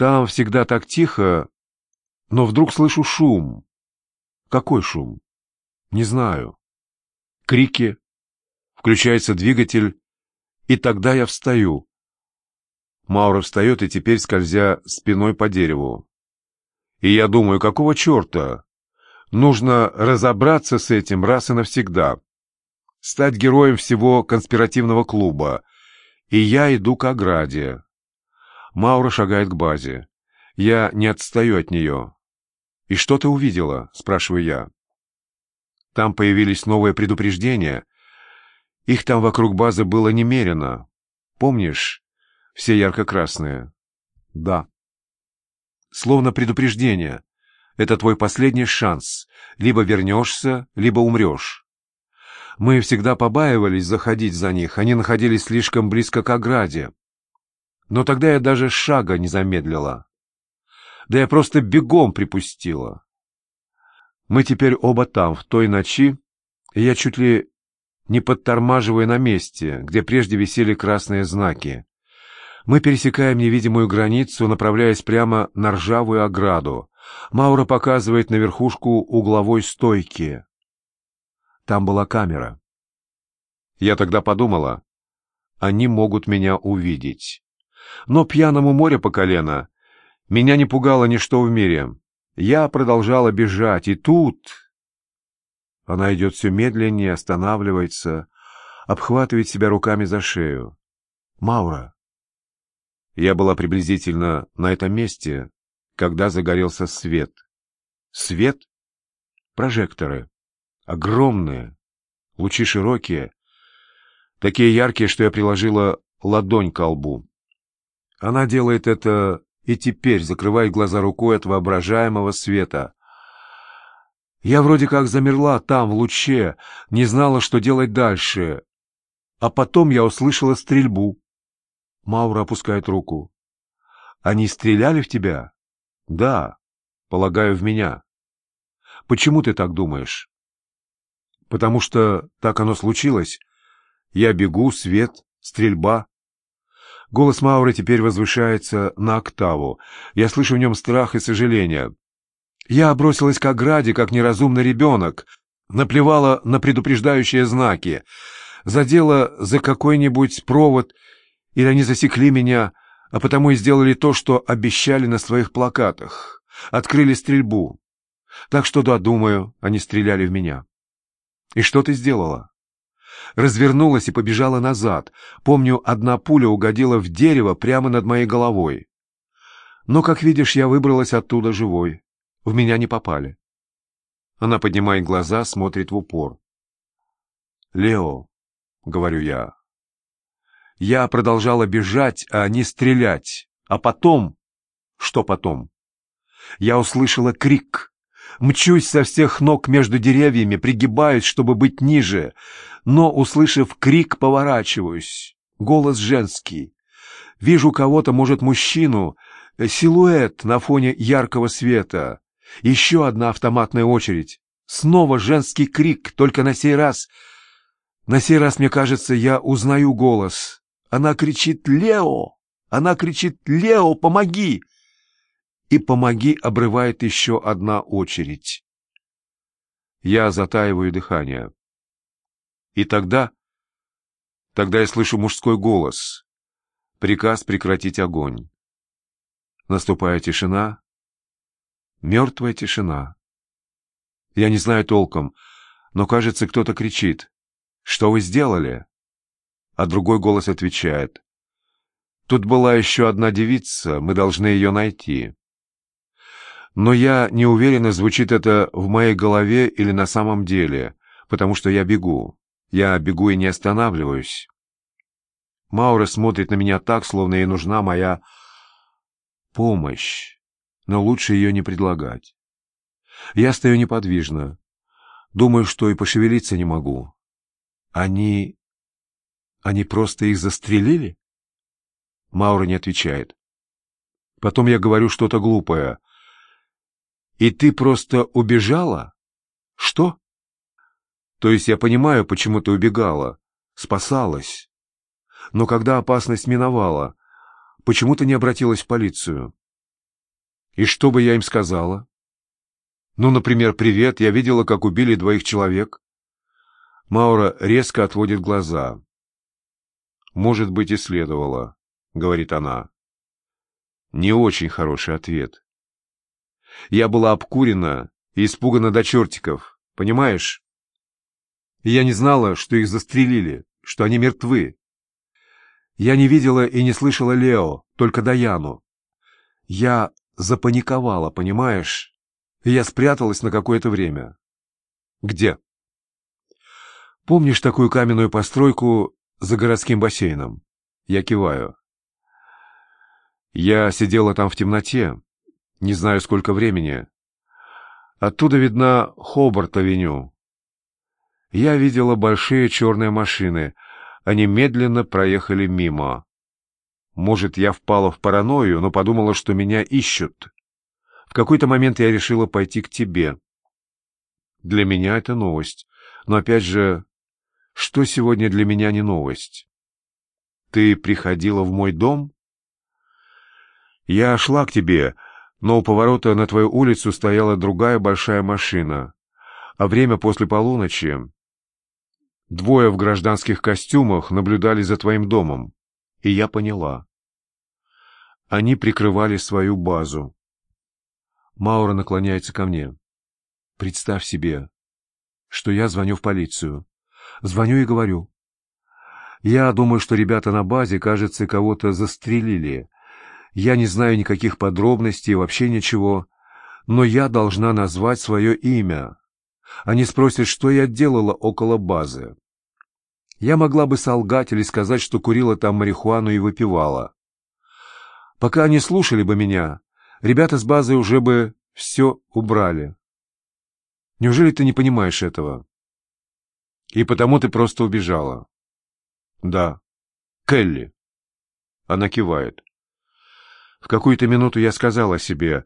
Там всегда так тихо, но вдруг слышу шум. Какой шум? Не знаю. Крики. Включается двигатель, и тогда я встаю. Маура встает и теперь скользя спиной по дереву. И я думаю, какого черта? Нужно разобраться с этим раз и навсегда. Стать героем всего конспиративного клуба. И я иду к ограде. Маура шагает к базе. Я не отстаю от нее. «И что ты увидела?» — спрашиваю я. Там появились новые предупреждения. Их там вокруг базы было немерено. Помнишь, все ярко-красные? Да. Словно предупреждение. Это твой последний шанс. Либо вернешься, либо умрешь. Мы всегда побаивались заходить за них. Они находились слишком близко к ограде. Но тогда я даже шага не замедлила. Да я просто бегом припустила. Мы теперь оба там, в той ночи, и я чуть ли не подтормаживаю на месте, где прежде висели красные знаки. Мы пересекаем невидимую границу, направляясь прямо на ржавую ограду. Маура показывает на верхушку угловой стойки. Там была камера. Я тогда подумала, они могут меня увидеть. Но пьяному море по колено меня не пугало ничто в мире. Я продолжала бежать, и тут... Она идет все медленнее, останавливается, обхватывает себя руками за шею. «Маура!» Я была приблизительно на этом месте, когда загорелся свет. Свет? Прожекторы. Огромные. Лучи широкие. Такие яркие, что я приложила ладонь к лбу. Она делает это и теперь закрывает глаза рукой от воображаемого света. Я вроде как замерла там, в луче, не знала, что делать дальше. А потом я услышала стрельбу. Маура опускает руку. «Они стреляли в тебя?» «Да, полагаю, в меня». «Почему ты так думаешь?» «Потому что так оно случилось. Я бегу, свет, стрельба. Голос Мауры теперь возвышается на октаву. Я слышу в нем страх и сожаление. Я бросилась к ограде, как неразумный ребенок, наплевала на предупреждающие знаки, задела за какой-нибудь провод, или они засекли меня, а потому и сделали то, что обещали на своих плакатах. Открыли стрельбу. Так что, да, думаю, они стреляли в меня. И что ты сделала? Развернулась и побежала назад. Помню, одна пуля угодила в дерево прямо над моей головой. Но, как видишь, я выбралась оттуда живой. В меня не попали. Она поднимает глаза, смотрит в упор. «Лео», — говорю я. Я продолжала бежать, а не стрелять. А потом... Что потом? Я услышала крик. Мчусь со всех ног между деревьями, пригибаюсь, чтобы быть ниже, но, услышав крик, поворачиваюсь. Голос женский. Вижу кого-то, может, мужчину, силуэт на фоне яркого света. Еще одна автоматная очередь. Снова женский крик, только на сей раз... На сей раз, мне кажется, я узнаю голос. Она кричит «Лео!» Она кричит «Лео, помоги!» И «помоги» обрывает еще одна очередь. Я затаиваю дыхание. И тогда... Тогда я слышу мужской голос. Приказ прекратить огонь. Наступает тишина. Мертвая тишина. Я не знаю толком, но, кажется, кто-то кричит. «Что вы сделали?» А другой голос отвечает. «Тут была еще одна девица, мы должны ее найти» но я не уверена, звучит это в моей голове или на самом деле, потому что я бегу. Я бегу и не останавливаюсь. Маура смотрит на меня так, словно ей нужна моя помощь, но лучше ее не предлагать. Я стою неподвижно, думаю, что и пошевелиться не могу. Они... они просто их застрелили? Маура не отвечает. Потом я говорю что-то глупое — и ты просто убежала? Что? То есть я понимаю, почему ты убегала, спасалась. Но когда опасность миновала, почему ты не обратилась в полицию? И что бы я им сказала? Ну, например, «Привет, я видела, как убили двоих человек». Маура резко отводит глаза. «Может быть, и следовало», — говорит она. Не очень хороший ответ. Я была обкурена и испугана до чертиков, понимаешь? Я не знала, что их застрелили, что они мертвы. Я не видела и не слышала Лео, только Даяну. Я запаниковала, понимаешь? И я спряталась на какое-то время. Где? Помнишь такую каменную постройку за городским бассейном? Я киваю. Я сидела там в темноте, не знаю сколько времени. Оттуда видна Хобарт-авеню. Я видела большие черные машины. Они медленно проехали мимо. Может, я впала в паранойю, но подумала, что меня ищут. В какой-то момент я решила пойти к тебе. Для меня это новость. Но опять же, что сегодня для меня не новость? Ты приходила в мой дом? Я шла к тебе, но у поворота на твою улицу стояла другая большая машина. А время после полуночи... Двое в гражданских костюмах наблюдали за твоим домом. И я поняла. Они прикрывали свою базу. Маура наклоняется ко мне. Представь себе, что я звоню в полицию. Звоню и говорю. Я думаю, что ребята на базе, кажется, кого-то застрелили. Я не знаю никаких подробностей, вообще ничего, но я должна назвать свое имя. Они спросят, что я делала около базы. Я могла бы солгать или сказать, что курила там марихуану и выпивала. Пока они слушали бы меня, ребята с базы уже бы все убрали. Неужели ты не понимаешь этого? И потому ты просто убежала. Да. Келли. Она кивает. В какую-то минуту я сказала себе,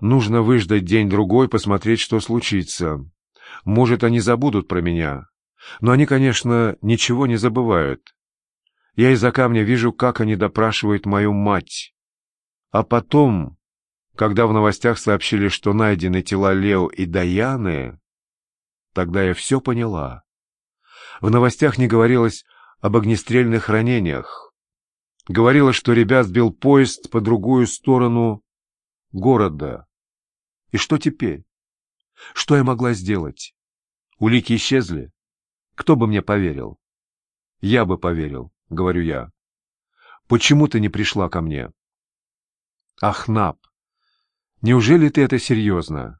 нужно выждать день-другой, посмотреть, что случится. Может, они забудут про меня. Но они, конечно, ничего не забывают. Я из-за камня вижу, как они допрашивают мою мать. А потом, когда в новостях сообщили, что найдены тела Лео и Даяны, тогда я все поняла. В новостях не говорилось об огнестрельных ранениях. Говорила, что ребят сбил поезд по другую сторону города. И что теперь? Что я могла сделать? Улики исчезли. Кто бы мне поверил? Я бы поверил, говорю я. Почему ты не пришла ко мне? Ах, Нап, неужели ты это серьезно?